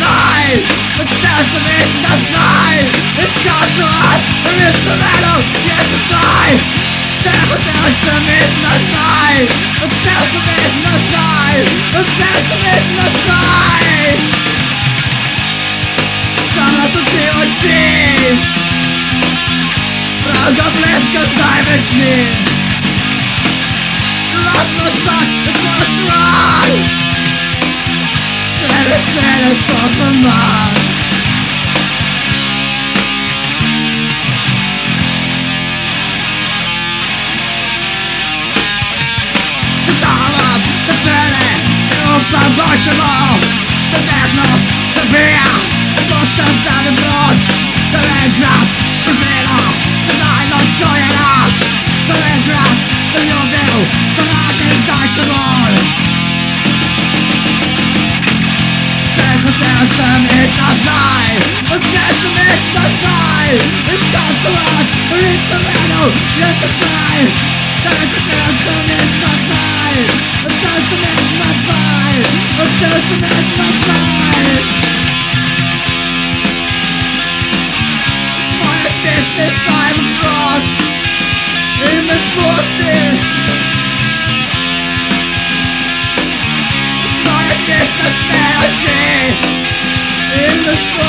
night The destination of night It's just to us There is the metal Yes it's night The destination of night The destination of night The destination of night Some of us feel achieved Правда близко ставишь мне Lost my son, it's lost right Set us off from The dollars, the penny, the The the the monsters down the blood Is not life destination is not life It's not to us, it's the metal, yes it's life Destination is not life The destination is not life destination is not life